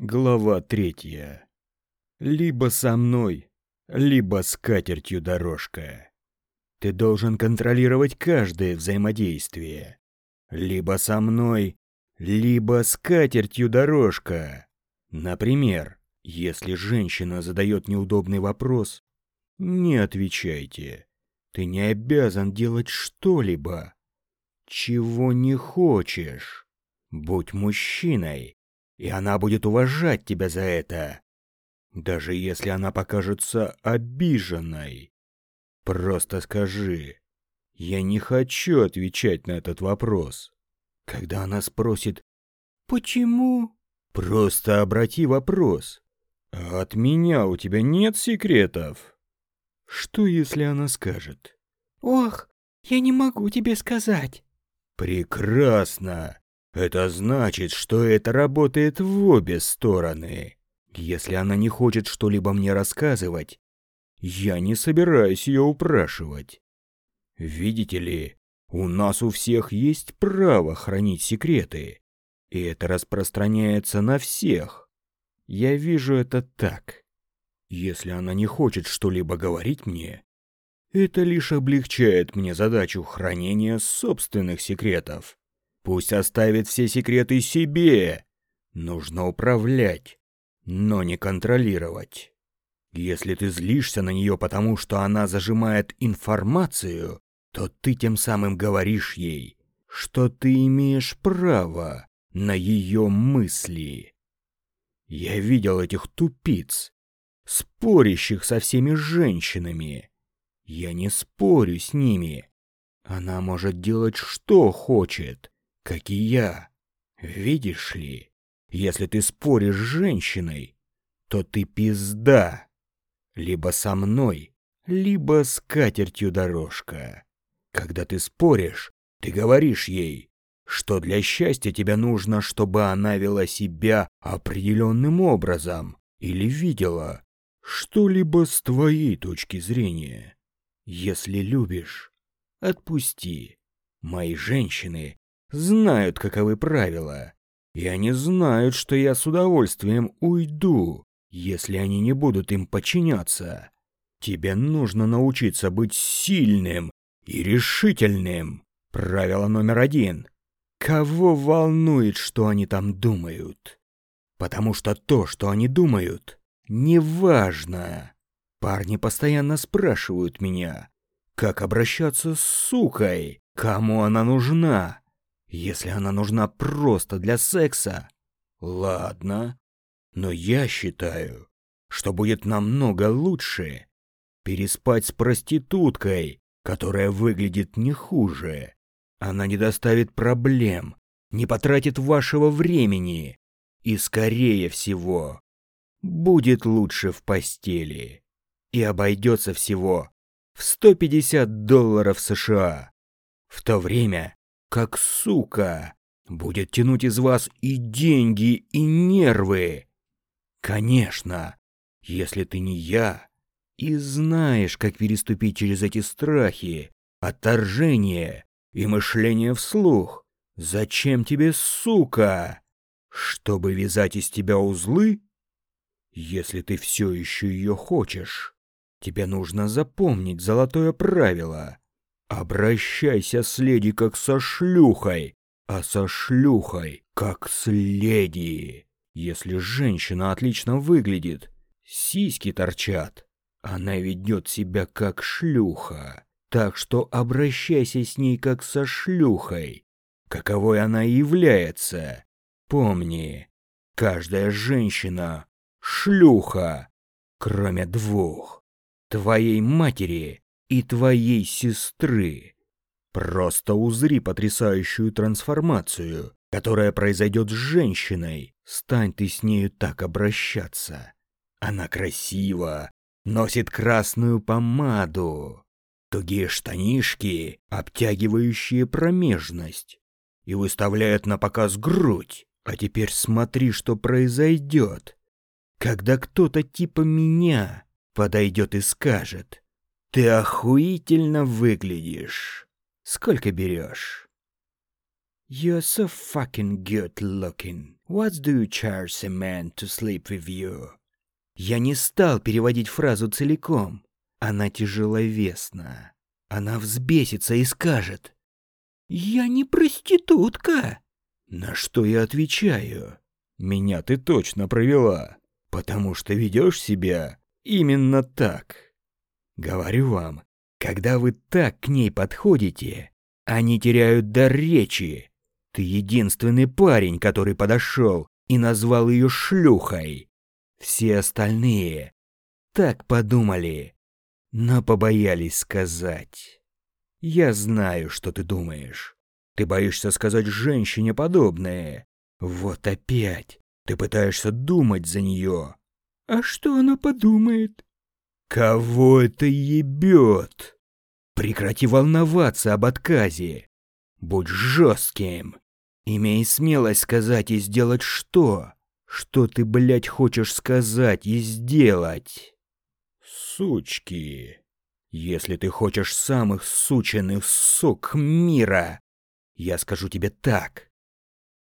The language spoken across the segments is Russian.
Глава третья. Либо со мной, либо с катертью дорожка. Ты должен контролировать каждое взаимодействие. Либо со мной, либо с катертью дорожка. Например, если женщина задает неудобный вопрос, не отвечайте. Ты не обязан делать что-либо. Чего не хочешь. Будь мужчиной и она будет уважать тебя за это. Даже если она покажется обиженной. Просто скажи. Я не хочу отвечать на этот вопрос. Когда она спросит «Почему?» Просто обрати вопрос. А от меня у тебя нет секретов? Что, если она скажет? «Ох, я не могу тебе сказать». Прекрасно. Это значит, что это работает в обе стороны. Если она не хочет что-либо мне рассказывать, я не собираюсь ее упрашивать. Видите ли, у нас у всех есть право хранить секреты, и это распространяется на всех. Я вижу это так. Если она не хочет что-либо говорить мне, это лишь облегчает мне задачу хранения собственных секретов. Пусть оставит все секреты себе. Нужно управлять, но не контролировать. Если ты злишься на нее потому, что она зажимает информацию, то ты тем самым говоришь ей, что ты имеешь право на ее мысли. Я видел этих тупиц, спорящих со всеми женщинами. Я не спорю с ними. Она может делать, что хочет как и я. Видишь ли, если ты споришь с женщиной, то ты пизда. Либо со мной, либо с катертью дорожка. Когда ты споришь, ты говоришь ей, что для счастья тебе нужно, чтобы она вела себя определенным образом или видела что-либо с твоей точки зрения. Если любишь, отпусти. Мои женщины знают, каковы правила. И они знают, что я с удовольствием уйду, если они не будут им подчиняться. Тебе нужно научиться быть сильным и решительным. Правило номер один. Кого волнует, что они там думают? Потому что то, что они думают, не важно. Парни постоянно спрашивают меня, как обращаться с сукой, кому она нужна, если она нужна просто для секса, ладно. Но я считаю, что будет намного лучше переспать с проституткой, которая выглядит не хуже. Она не доставит проблем, не потратит вашего времени и, скорее всего, будет лучше в постели и обойдется всего в 150 долларов США. В то время как сука, будет тянуть из вас и деньги, и нервы. Конечно, если ты не я и знаешь, как переступить через эти страхи, отторжение и мышление вслух, зачем тебе сука? Чтобы вязать из тебя узлы? Если ты все еще ее хочешь, тебе нужно запомнить золотое правило — Обращайся с леди как со шлюхой, а со шлюхой как с леди. Если женщина отлично выглядит, сиськи торчат, она ведет себя как шлюха. Так что обращайся с ней как со шлюхой, каковой она является. Помни, каждая женщина — шлюха, кроме двух. Твоей матери и твоей сестры. Просто узри потрясающую трансформацию, которая произойдет с женщиной. Стань ты с нею так обращаться. Она красива, носит красную помаду, тугие штанишки, обтягивающие промежность, и выставляет на показ грудь. А теперь смотри, что произойдет, когда кто-то типа меня подойдет и скажет «Ты охуительно выглядишь. Сколько берешь?» You're so fucking good looking. What do you charge a man to sleep with you? Я не стал переводить фразу целиком. Она тяжеловесна. Она взбесится и скажет. «Я не проститутка!» На что я отвечаю? Меня ты точно провела, потому что ведешь себя именно так. Говорю вам, когда вы так к ней подходите, они теряют дар речи. Ты единственный парень, который подошел и назвал ее шлюхой. Все остальные так подумали, но побоялись сказать. Я знаю, что ты думаешь. Ты боишься сказать женщине подобное. Вот опять. Ты пытаешься думать за нее. А что она подумает? Кого это ебет? Прекрати волноваться об отказе. Будь жестким. Имей смелость сказать и сделать что? Что ты, блядь, хочешь сказать и сделать? Сучки. Если ты хочешь самых сученных сук мира, я скажу тебе так.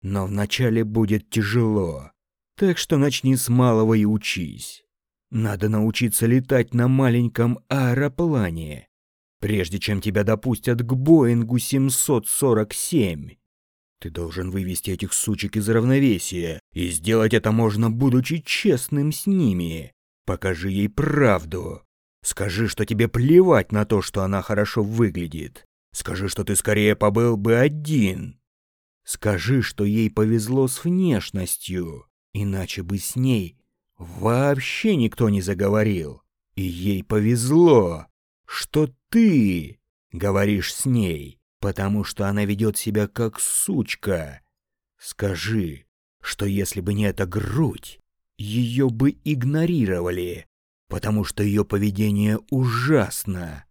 Но вначале будет тяжело. Так что начни с малого и учись. Надо научиться летать на маленьком аэроплане, прежде чем тебя допустят к Боингу 747. Ты должен вывести этих сучек из равновесия, и сделать это можно, будучи честным с ними. Покажи ей правду. Скажи, что тебе плевать на то, что она хорошо выглядит. Скажи, что ты скорее побыл бы один. Скажи, что ей повезло с внешностью, иначе бы с ней вообще никто не заговорил. И ей повезло, что ты говоришь с ней, потому что она ведет себя как сучка. Скажи, что если бы не эта грудь, ее бы игнорировали, потому что ее поведение ужасно.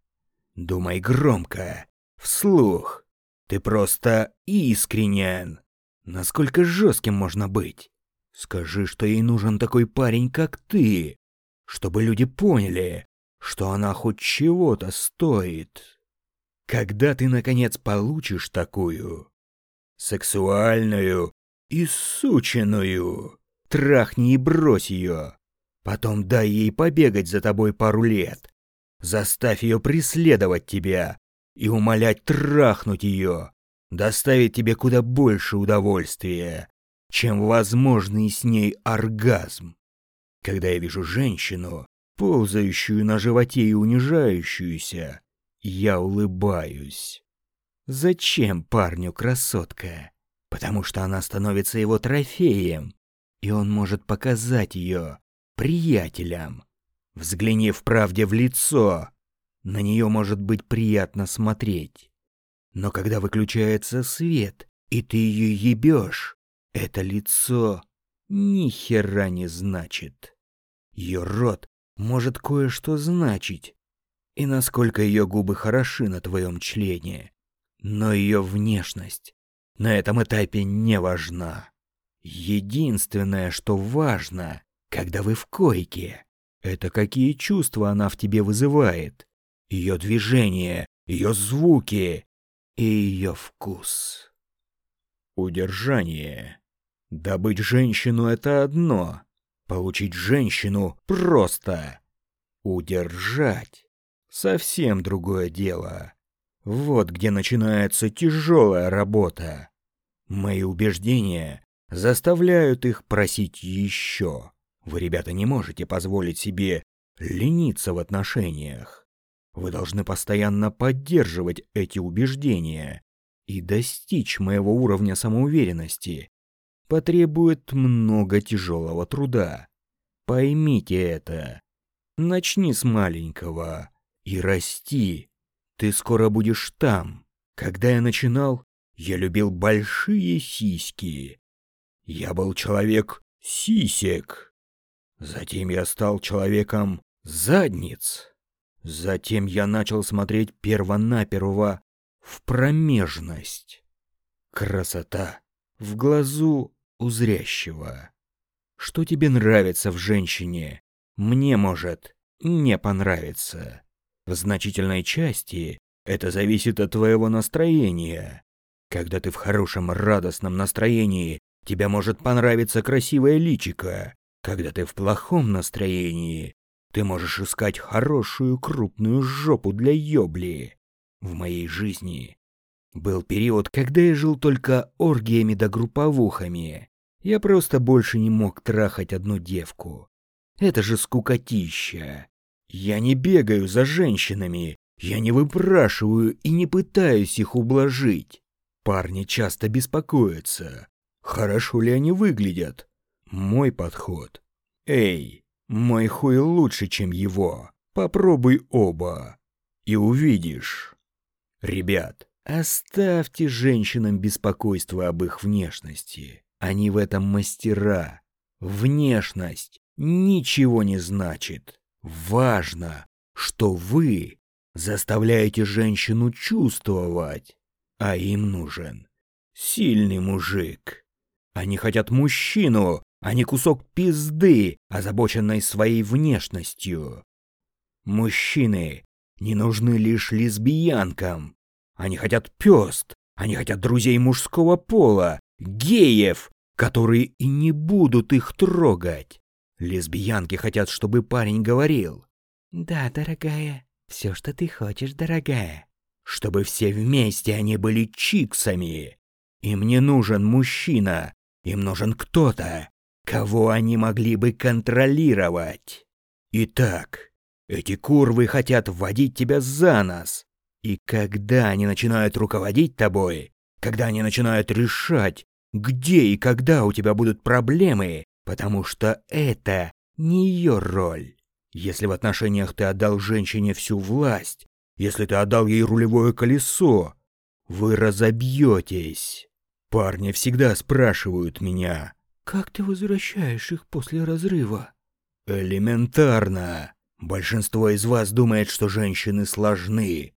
Думай громко, Вслух. Ты просто искренен. Насколько жестким можно быть? Скажи, что ей нужен такой парень, как ты, чтобы люди поняли, что она хоть чего-то стоит. Когда ты, наконец, получишь такую, сексуальную и сученую, трахни и брось ее. Потом дай ей побегать за тобой пару лет. Заставь ее преследовать тебя, и умолять трахнуть ее, доставить тебе куда больше удовольствия, чем возможный с ней оргазм. Когда я вижу женщину, ползающую на животе и унижающуюся, я улыбаюсь. Зачем парню красотка? Потому что она становится его трофеем, и он может показать ее приятелям. Взгляни в правде в лицо, на нее может быть приятно смотреть. Но когда выключается свет, и ты ее ебешь, это лицо ни хера не значит. Ее рот может кое-что значить, и насколько ее губы хороши на твоем члене. Но ее внешность на этом этапе не важна. Единственное, что важно, когда вы в койке, это какие чувства она в тебе вызывает ее движения, ее звуки и ее вкус. Удержание. Добыть женщину — это одно. Получить женщину просто. Удержать — совсем другое дело. Вот где начинается тяжелая работа. Мои убеждения заставляют их просить еще. Вы, ребята, не можете позволить себе лениться в отношениях. Вы должны постоянно поддерживать эти убеждения и достичь моего уровня самоуверенности. Потребует много тяжелого труда. Поймите это. Начни с маленького и расти. Ты скоро будешь там. Когда я начинал, я любил большие сиськи. Я был человек сисек. Затем я стал человеком задниц. Затем я начал смотреть перво-наперво в промежность. Красота в глазу у зрящего. Что тебе нравится в женщине, мне может не понравиться. В значительной части это зависит от твоего настроения. Когда ты в хорошем радостном настроении, тебе может понравиться красивое личико. Когда ты в плохом настроении, ты можешь искать хорошую крупную жопу для ёбли. В моей жизни был период, когда я жил только оргиями да групповухами. Я просто больше не мог трахать одну девку. Это же скукотища. Я не бегаю за женщинами, я не выпрашиваю и не пытаюсь их ублажить. Парни часто беспокоятся. Хорошо ли они выглядят? Мой подход. Эй, мой хуй лучше, чем его. Попробуй оба. И увидишь. Ребят, оставьте женщинам беспокойство об их внешности. Они в этом мастера. Внешность ничего не значит. Важно, что вы заставляете женщину чувствовать, а им нужен сильный мужик. Они хотят мужчину, а не кусок пизды, озабоченной своей внешностью. Мужчины не нужны лишь лесбиянкам. Они хотят пёст, они хотят друзей мужского пола, геев, которые и не будут их трогать. Лесбиянки хотят, чтобы парень говорил. «Да, дорогая, все, что ты хочешь, дорогая». Чтобы все вместе они были чиксами. Им не нужен мужчина, им нужен кто-то, кого они могли бы контролировать. Итак, эти курвы хотят вводить тебя за нос. И когда они начинают руководить тобой, когда они начинают решать, где и когда у тебя будут проблемы, потому что это не ее роль. Если в отношениях ты отдал женщине всю власть, если ты отдал ей рулевое колесо, вы разобьетесь. Парни всегда спрашивают меня. Как ты возвращаешь их после разрыва? Элементарно. Большинство из вас думает, что женщины сложны.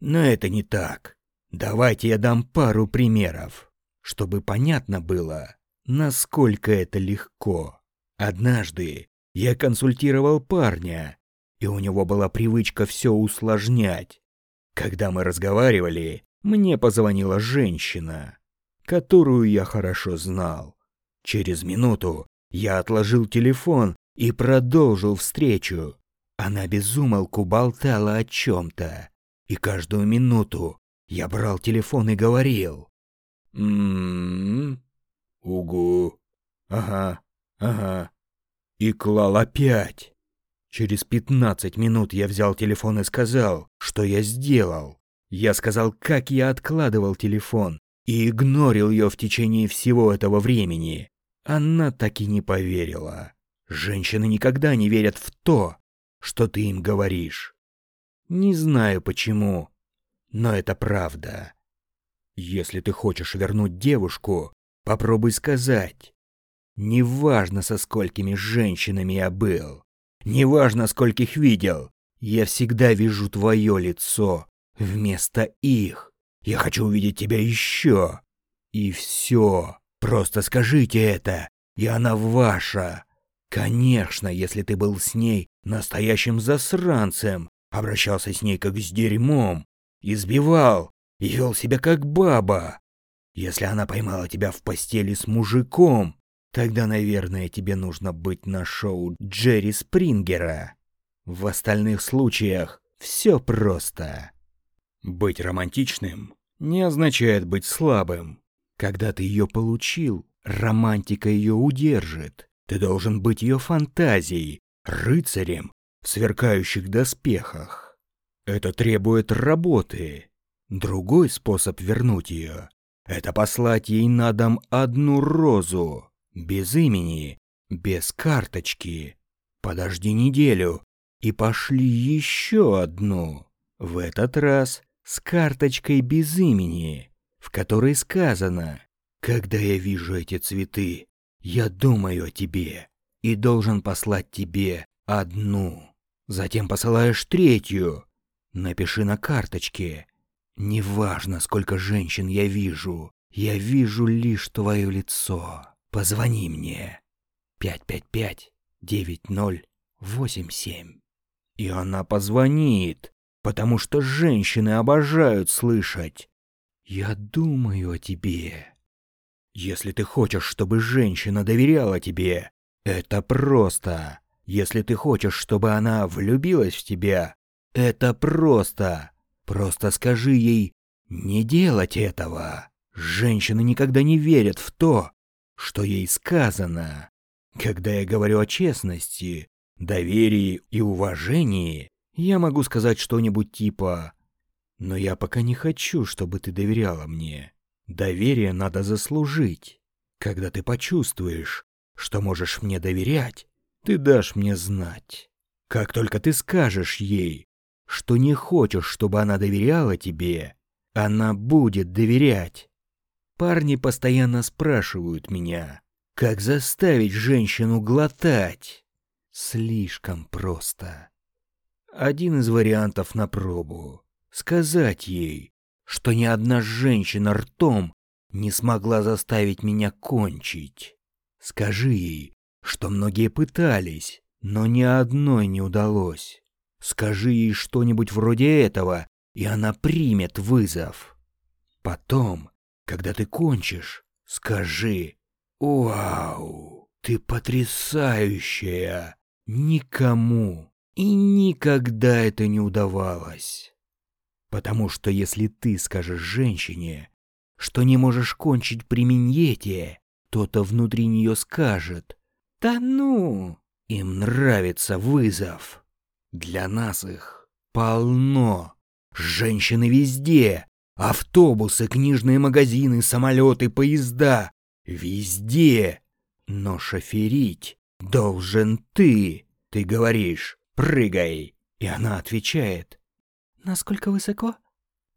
Но это не так. Давайте я дам пару примеров, чтобы понятно было, насколько это легко. Однажды я консультировал парня, и у него была привычка все усложнять. Когда мы разговаривали, мне позвонила женщина, которую я хорошо знал. Через минуту я отложил телефон и продолжил встречу. Она безумолку болтала о чем-то, и каждую минуту я брал телефон и говорил. «М-м-м, угу, ага, ага». И клал опять. Через 15 минут я взял телефон и сказал, что я сделал. Я сказал, как я откладывал телефон и игнорил ее в течение всего этого времени. Она так и не поверила. Женщины никогда не верят в то, что ты им говоришь. Не знаю почему, но это правда. Если ты хочешь вернуть девушку, попробуй сказать. Неважно, со сколькими женщинами я был, неважно, скольких видел, я всегда вижу твое лицо вместо их. Я хочу увидеть тебя еще. И все. Просто скажите это, и она ваша. Конечно, если ты был с ней настоящим засранцем, обращался с ней как с дерьмом, избивал и вел себя как баба. Если она поймала тебя в постели с мужиком, тогда, наверное, тебе нужно быть на шоу Джерри Спрингера. В остальных случаях все просто. Быть романтичным не означает быть слабым. Когда ты ее получил, романтика ее удержит. Ты должен быть ее фантазией, рыцарем сверкающих доспехах. Это требует работы. Другой способ вернуть ее — это послать ей на дом одну розу, без имени, без карточки. Подожди неделю и пошли еще одну. В этот раз с карточкой без имени, в которой сказано «Когда я вижу эти цветы, я думаю о тебе и должен послать тебе одну. Затем посылаешь третью. Напиши на карточке. Неважно, сколько женщин я вижу, я вижу лишь твое лицо. Позвони мне. 555-9087. И она позвонит, потому что женщины обожают слышать Я думаю о тебе. Если ты хочешь, чтобы женщина доверяла тебе, это просто. Если ты хочешь, чтобы она влюбилась в тебя, это просто. Просто скажи ей не делать этого. Женщины никогда не верят в то, что ей сказано. Когда я говорю о честности, доверии и уважении, я могу сказать что-нибудь типа «Но я пока не хочу, чтобы ты доверяла мне. Доверие надо заслужить. Когда ты почувствуешь, что можешь мне доверять, ты дашь мне знать. Как только ты скажешь ей, что не хочешь, чтобы она доверяла тебе, она будет доверять. Парни постоянно спрашивают меня, как заставить женщину глотать. Слишком просто. Один из вариантов на пробу. Сказать ей, что ни одна женщина ртом не смогла заставить меня кончить. Скажи ей, что многие пытались, но ни одной не удалось. Скажи ей что-нибудь вроде этого, и она примет вызов. Потом, когда ты кончишь, скажи «Вау, ты потрясающая!» Никому и никогда это не удавалось. Потому что если ты скажешь женщине, что не можешь кончить при миньете, то-то внутри нее скажет «Да ну!» Им нравится вызов. Для нас их полно. Женщины везде. Автобусы, книжные магазины, самолеты, поезда. Везде. Но шоферить должен ты. Ты говоришь «прыгай». И она отвечает Насколько высоко?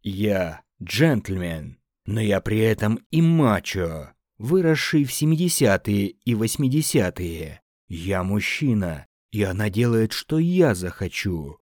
Я джентльмен, но я при этом и мачо, выросший в 70-е и 80-е. Я мужчина, и она делает, что я захочу.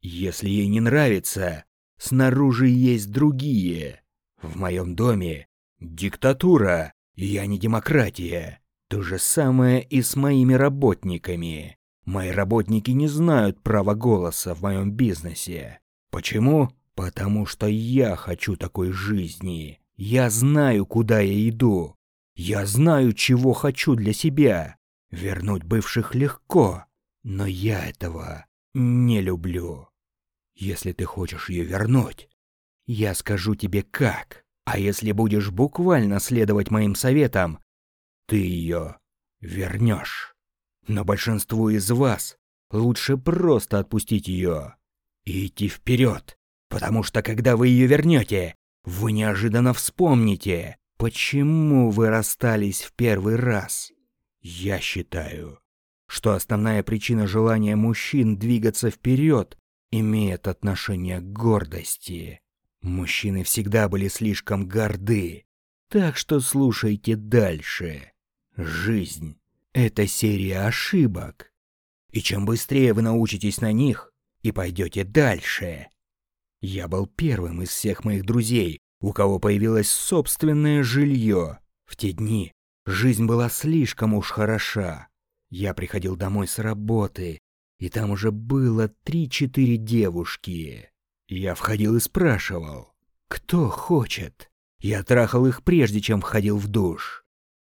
Если ей не нравится, снаружи есть другие. В моем доме диктатура, я не демократия. То же самое и с моими работниками. Мои работники не знают права голоса в моем бизнесе. Почему? Потому что я хочу такой жизни. Я знаю, куда я иду. Я знаю, чего хочу для себя. Вернуть бывших легко, но я этого не люблю. Если ты хочешь ее вернуть, я скажу тебе как. А если будешь буквально следовать моим советам, ты ее вернешь. Но большинству из вас лучше просто отпустить ее и идти вперед, потому что когда вы ее вернете, вы неожиданно вспомните, почему вы расстались в первый раз. Я считаю, что основная причина желания мужчин двигаться вперед имеет отношение к гордости. Мужчины всегда были слишком горды, так что слушайте дальше. Жизнь — это серия ошибок. И чем быстрее вы научитесь на них, и пойдете дальше. Я был первым из всех моих друзей, у кого появилось собственное жилье. В те дни жизнь была слишком уж хороша. Я приходил домой с работы, и там уже было три-четыре девушки. Я входил и спрашивал, кто хочет. Я трахал их прежде, чем входил в душ.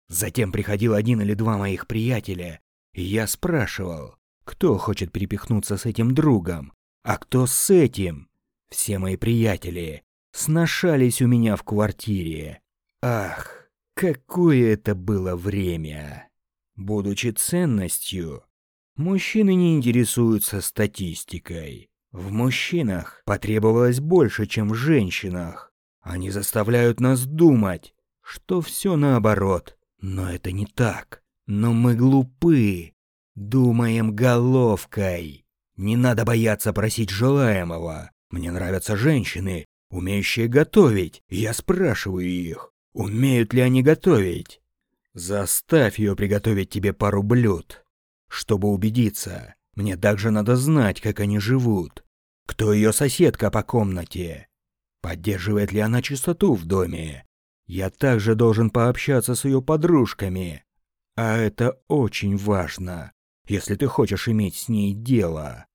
Затем приходил один или два моих приятеля, и я спрашивал, кто хочет перепихнуться с этим другом? А кто с этим? Все мои приятели сношались у меня в квартире. Ах, какое это было время! Будучи ценностью, мужчины не интересуются статистикой. В мужчинах потребовалось больше, чем в женщинах. Они заставляют нас думать, что все наоборот. Но это не так. Но мы глупы. Думаем головкой. Не надо бояться просить желаемого. Мне нравятся женщины, умеющие готовить. Я спрашиваю их, умеют ли они готовить. Заставь ее приготовить тебе пару блюд. Чтобы убедиться, мне также надо знать, как они живут. Кто ее соседка по комнате? Поддерживает ли она чистоту в доме? Я также должен пообщаться с ее подружками. А это очень важно если ты хочешь иметь с ней дело.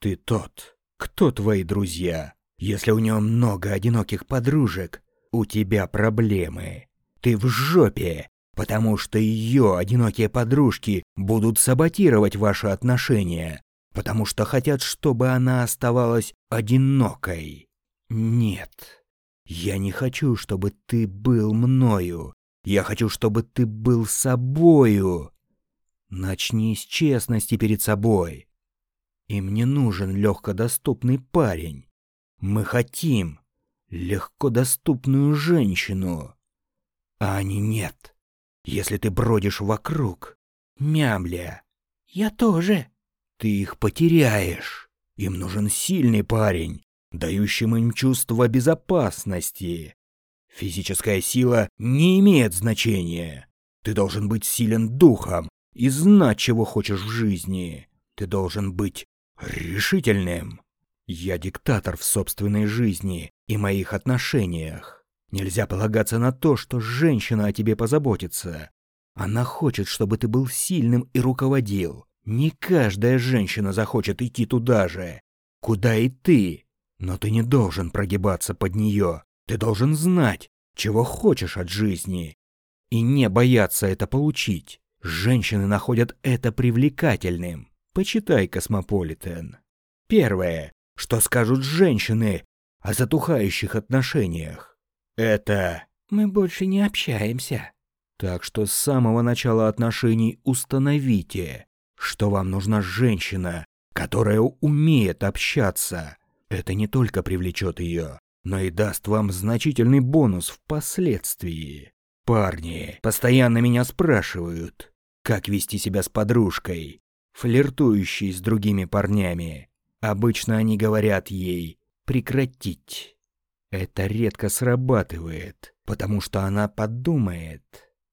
Ты тот, кто твои друзья. Если у нее много одиноких подружек, у тебя проблемы. Ты в жопе, потому что ее одинокие подружки будут саботировать ваши отношения, потому что хотят, чтобы она оставалась одинокой. Нет, я не хочу, чтобы ты был мною. Я хочу, чтобы ты был собою. Начни с честности перед собой. И мне нужен легкодоступный парень. Мы хотим легкодоступную женщину. А они нет. Если ты бродишь вокруг, мямля, я тоже. Ты их потеряешь. Им нужен сильный парень, дающий им чувство безопасности. Физическая сила не имеет значения. Ты должен быть силен духом и знать, чего хочешь в жизни. Ты должен быть решительным. Я диктатор в собственной жизни и моих отношениях. Нельзя полагаться на то, что женщина о тебе позаботится. Она хочет, чтобы ты был сильным и руководил. Не каждая женщина захочет идти туда же, куда и ты. Но ты не должен прогибаться под нее. Ты должен знать, чего хочешь от жизни. И не бояться это получить. Женщины находят это привлекательным. Почитай «Cosmopolitan». Первое, что скажут женщины о затухающих отношениях, это «Мы больше не общаемся». Так что с самого начала отношений установите, что вам нужна женщина, которая умеет общаться. Это не только привлечет ее, но и даст вам значительный бонус впоследствии. Парни постоянно меня спрашивают, как вести себя с подружкой, флиртующей с другими парнями. Обычно они говорят ей «прекратить». Это редко срабатывает, потому что она подумает,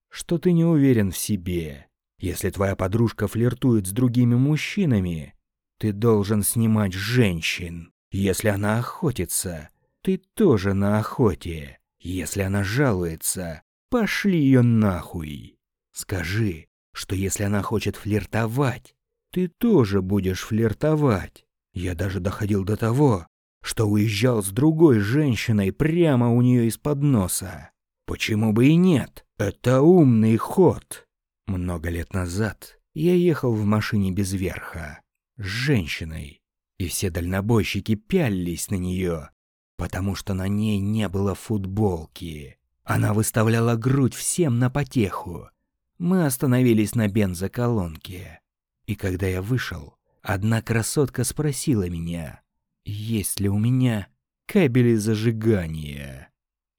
что ты не уверен в себе. Если твоя подружка флиртует с другими мужчинами, ты должен снимать женщин. Если она охотится, ты тоже на охоте. Если она жалуется, пошли ее нахуй. Скажи, что если она хочет флиртовать, ты тоже будешь флиртовать. Я даже доходил до того, что уезжал с другой женщиной прямо у нее из-под носа. Почему бы и нет? Это умный ход. Много лет назад я ехал в машине без верха с женщиной, и все дальнобойщики пялились на нее, потому что на ней не было футболки. Она выставляла грудь всем на потеху. Мы остановились на бензоколонке. И когда я вышел, одна красотка спросила меня, есть ли у меня кабели зажигания.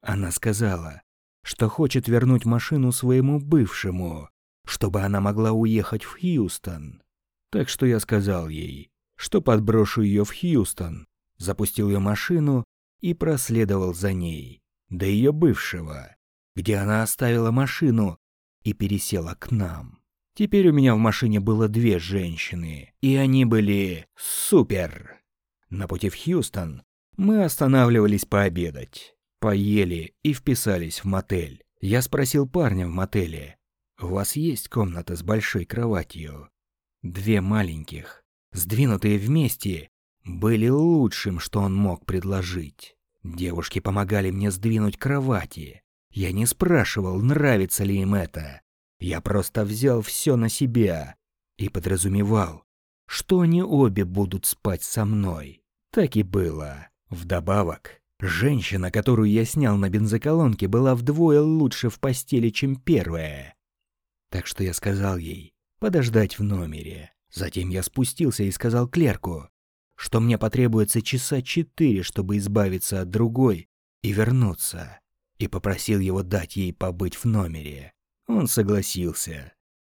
Она сказала, что хочет вернуть машину своему бывшему, чтобы она могла уехать в Хьюстон. Так что я сказал ей, что подброшу ее в Хьюстон, запустил ее машину и проследовал за ней до ее бывшего, где она оставила машину и пересела к нам. Теперь у меня в машине было две женщины, и они были супер. На пути в Хьюстон мы останавливались пообедать, поели и вписались в мотель. Я спросил парня в мотеле, «У вас есть комната с большой кроватью?» Две маленьких, сдвинутые вместе, были лучшим, что он мог предложить. Девушки помогали мне сдвинуть кровати. Я не спрашивал, нравится ли им это. Я просто взял все на себя и подразумевал, что они обе будут спать со мной. Так и было. Вдобавок, женщина, которую я снял на бензоколонке, была вдвое лучше в постели, чем первая. Так что я сказал ей подождать в номере. Затем я спустился и сказал клерку, что мне потребуется часа четыре, чтобы избавиться от другой и вернуться, и попросил его дать ей побыть в номере. Он согласился.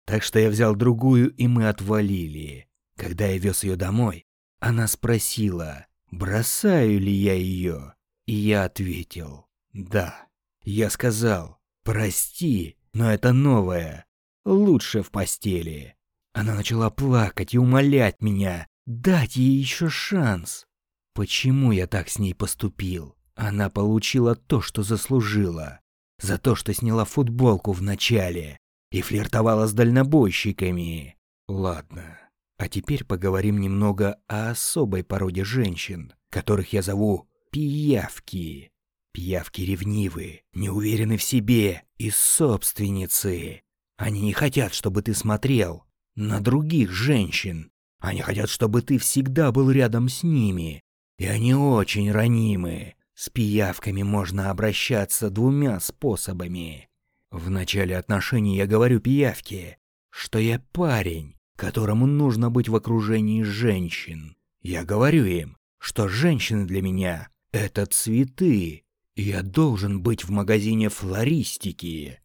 Так что я взял другую, и мы отвалили. Когда я вез ее домой, она спросила, бросаю ли я ее. И я ответил, да. Я сказал, прости, но это новое, лучше в постели. Она начала плакать и умолять меня дать ей еще шанс. Почему я так с ней поступил? Она получила то, что заслужила за то, что сняла футболку в начале и флиртовала с дальнобойщиками. Ладно, а теперь поговорим немного о особой породе женщин, которых я зову пиявки. Пиявки ревнивы, не в себе и собственницы. Они не хотят, чтобы ты смотрел на других женщин. Они хотят, чтобы ты всегда был рядом с ними. И они очень ранимы. С пиявками можно обращаться двумя способами. В начале отношений я говорю пиявке, что я парень, которому нужно быть в окружении женщин. Я говорю им, что женщины для меня — это цветы, я должен быть в магазине флористики.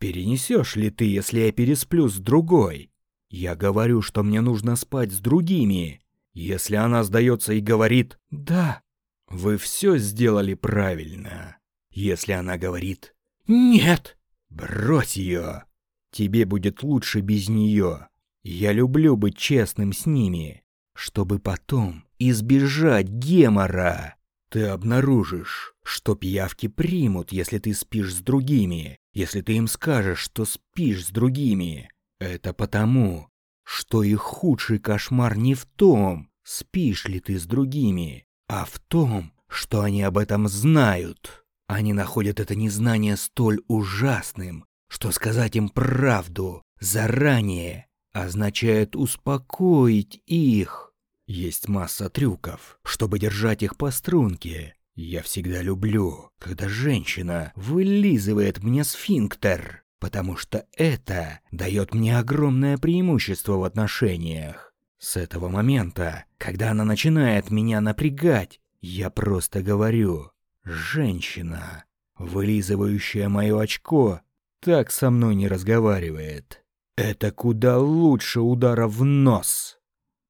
Перенесешь ли ты, если я пересплю с другой? Я говорю, что мне нужно спать с другими. Если она сдается и говорит «да», вы все сделали правильно. Если она говорит «нет», брось ее. Тебе будет лучше без нее. Я люблю быть честным с ними, чтобы потом избежать гемора. Ты обнаружишь, что пиявки примут, если ты спишь с другими, если ты им скажешь, что спишь с другими. Это потому, что их худший кошмар не в том, спишь ли ты с другими, а в том, что они об этом знают. Они находят это незнание столь ужасным, что сказать им правду заранее означает успокоить их. Есть масса трюков, чтобы держать их по струнке. Я всегда люблю, когда женщина вылизывает мне сфинктер, потому что это дает мне огромное преимущество в отношениях. С этого момента, когда она начинает меня напрягать, я просто говорю «Женщина, вылизывающая мое очко, так со мной не разговаривает». Это куда лучше удара в нос.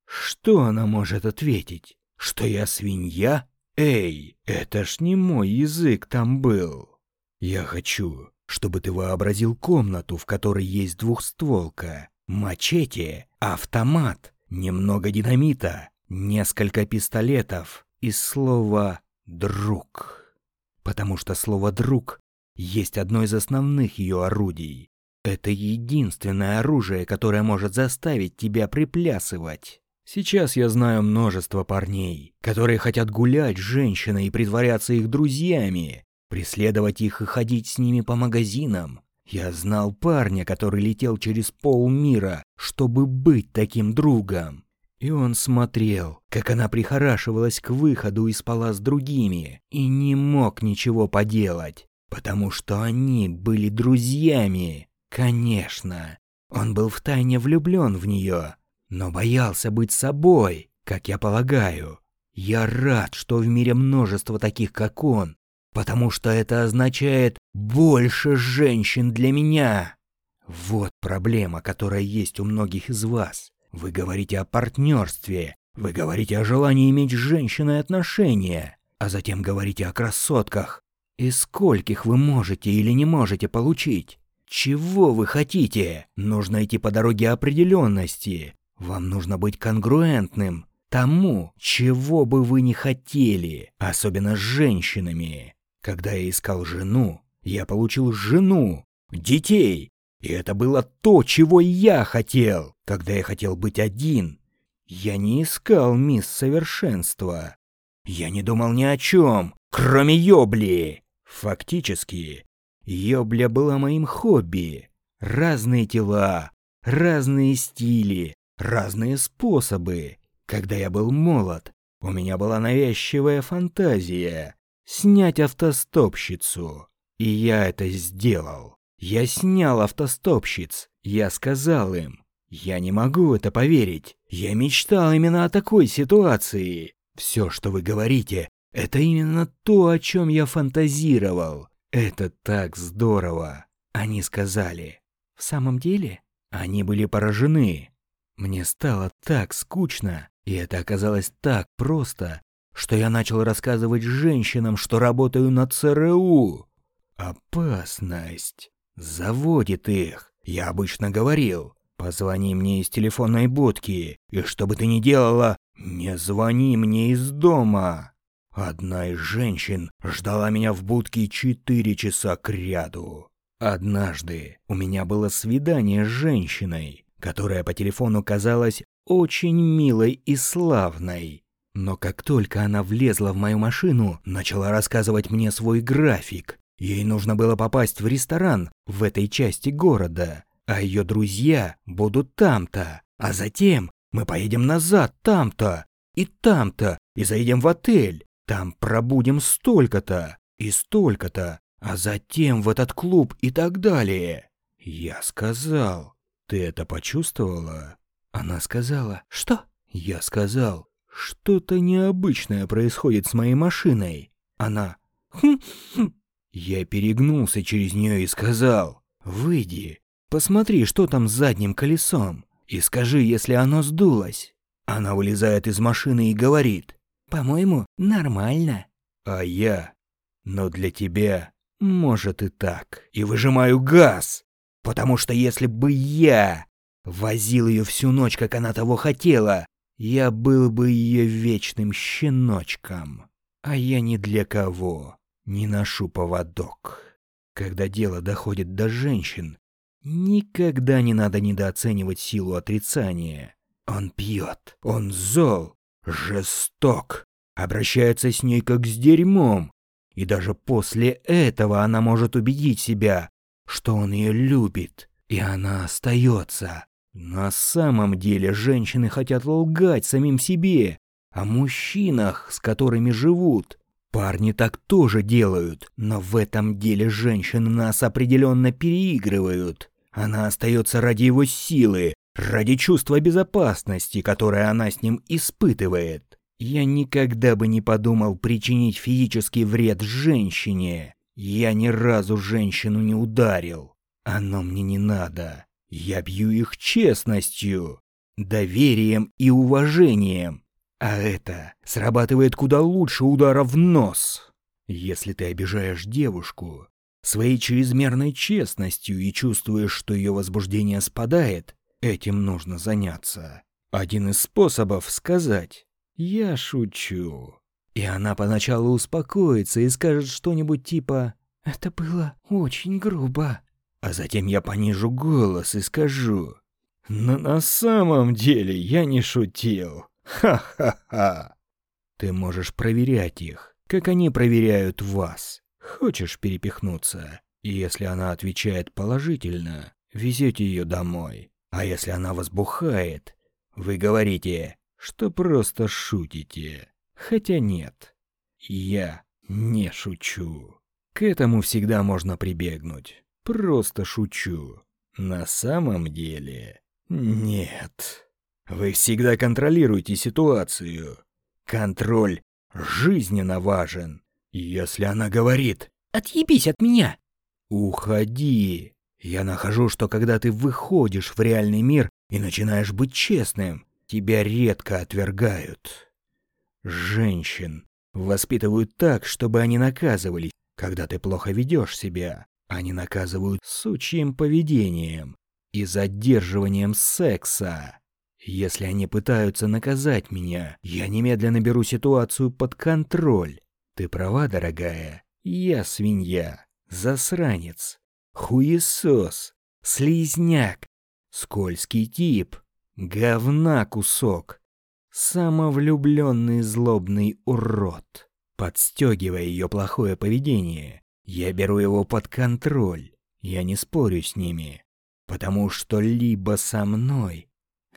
Что она может ответить? Что я свинья? Эй, это ж не мой язык там был. Я хочу, чтобы ты вообразил комнату, в которой есть двухстволка, мачете, автомат, немного динамита, несколько пистолетов и слово «друг». Потому что слово «друг» есть одно из основных ее орудий. Это единственное оружие, которое может заставить тебя приплясывать. Сейчас я знаю множество парней, которые хотят гулять с женщиной и притворяться их друзьями, преследовать их и ходить с ними по магазинам. Я знал парня, который летел через полмира, чтобы быть таким другом. И он смотрел, как она прихорашивалась к выходу и спала с другими, и не мог ничего поделать, потому что они были друзьями. Конечно, он был втайне влюблен в нее, но боялся быть собой, как я полагаю. Я рад, что в мире множество таких, как он, потому что это означает больше женщин для меня. Вот проблема, которая есть у многих из вас. Вы говорите о партнерстве, вы говорите о желании иметь с женщиной отношения, а затем говорите о красотках. И скольких вы можете или не можете получить? Чего вы хотите? Нужно идти по дороге определенности. Вам нужно быть конгруентным тому, чего бы вы ни хотели, особенно с женщинами. Когда я искал жену, я получил жену, детей. И это было то, чего я хотел, когда я хотел быть один. Я не искал мисс совершенства. Я не думал ни о чем, кроме ёбли. Фактически, Ёбля была моим хобби. Разные тела, разные стили, разные способы. Когда я был молод, у меня была навязчивая фантазия снять автостопщицу. И я это сделал. Я снял автостопщиц. Я сказал им, я не могу это поверить. Я мечтал именно о такой ситуации. Все, что вы говорите, это именно то, о чем я фантазировал. «Это так здорово!» Они сказали. «В самом деле?» Они были поражены. Мне стало так скучно, и это оказалось так просто, что я начал рассказывать женщинам, что работаю на ЦРУ. Опасность. Заводит их. Я обычно говорил, позвони мне из телефонной будки, и что бы ты ни делала, не звони мне из дома. Одна из женщин ждала меня в будке четыре часа кряду. Однажды у меня было свидание с женщиной, которая по телефону казалась очень милой и славной. Но как только она влезла в мою машину, начала рассказывать мне свой график. Ей нужно было попасть в ресторан в этой части города, а ее друзья будут там-то. А затем мы поедем назад там-то и там-то и заедем в отель. Там пробудем столько-то и столько-то, а затем в этот клуб и так далее. Я сказал, ты это почувствовала? Она сказала, что? Я сказал, что-то необычное происходит с моей машиной. Она, хм, хм. Я перегнулся через нее и сказал, выйди, посмотри, что там с задним колесом, и скажи, если оно сдулось. Она вылезает из машины и говорит, по-моему, нормально. А я, но для тебя, может и так, и выжимаю газ, потому что если бы я возил ее всю ночь, как она того хотела, я был бы ее вечным щеночком. А я ни для кого не ношу поводок. Когда дело доходит до женщин, никогда не надо недооценивать силу отрицания. Он пьет, он зол, жесток, обращается с ней как с дерьмом. И даже после этого она может убедить себя, что он ее любит, и она остается. На самом деле женщины хотят лгать самим себе о мужчинах, с которыми живут. Парни так тоже делают, но в этом деле женщины нас определенно переигрывают. Она остается ради его силы, ради чувства безопасности, которое она с ним испытывает. Я никогда бы не подумал причинить физический вред женщине. Я ни разу женщину не ударил. Оно мне не надо. Я бью их честностью, доверием и уважением. А это срабатывает куда лучше удара в нос. Если ты обижаешь девушку своей чрезмерной честностью и чувствуешь, что ее возбуждение спадает, этим нужно заняться. Один из способов сказать «я шучу». И она поначалу успокоится и скажет что-нибудь типа «это было очень грубо». А затем я понижу голос и скажу. Но на самом деле я не шутил. Ха-ха-ха. Ты можешь проверять их, как они проверяют вас. Хочешь перепихнуться? И если она отвечает положительно, везете ее домой. А если она возбухает, вы говорите, что просто шутите. Хотя нет, я не шучу. К этому всегда можно прибегнуть. Просто шучу. На самом деле, нет. Вы всегда контролируете ситуацию. Контроль жизненно важен. Если она говорит «Отъебись от меня!» «Уходи!» Я нахожу, что когда ты выходишь в реальный мир и начинаешь быть честным, тебя редко отвергают. Женщин воспитывают так, чтобы они наказывались, когда ты плохо ведешь себя. Они наказывают сучьим поведением и задерживанием секса. Если они пытаются наказать меня, я немедленно беру ситуацию под контроль. Ты права, дорогая. Я свинья, засранец, хуесос, слизняк, скользкий тип, говна кусок, самовлюбленный злобный урод. Подстегивая ее плохое поведение, я беру его под контроль. Я не спорю с ними, потому что либо со мной,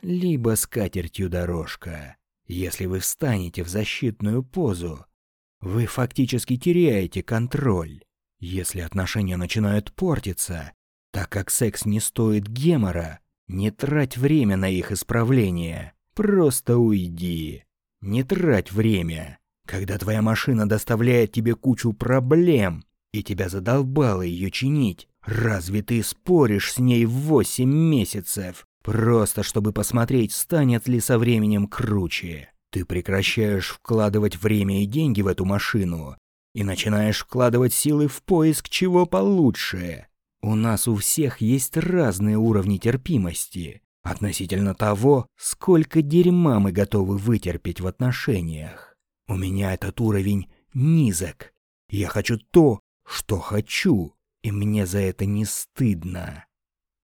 либо с катертью дорожка. Если вы встанете в защитную позу, вы фактически теряете контроль. Если отношения начинают портиться, так как секс не стоит гемора, не трать время на их исправление. Просто уйди. Не трать время. Когда твоя машина доставляет тебе кучу проблем, и тебя задолбало ее чинить. Разве ты споришь с ней восемь месяцев? Просто чтобы посмотреть, станет ли со временем круче. Ты прекращаешь вкладывать время и деньги в эту машину и начинаешь вкладывать силы в поиск чего получше. У нас у всех есть разные уровни терпимости относительно того, сколько дерьма мы готовы вытерпеть в отношениях. У меня этот уровень низок. Я хочу то, что хочу, и мне за это не стыдно.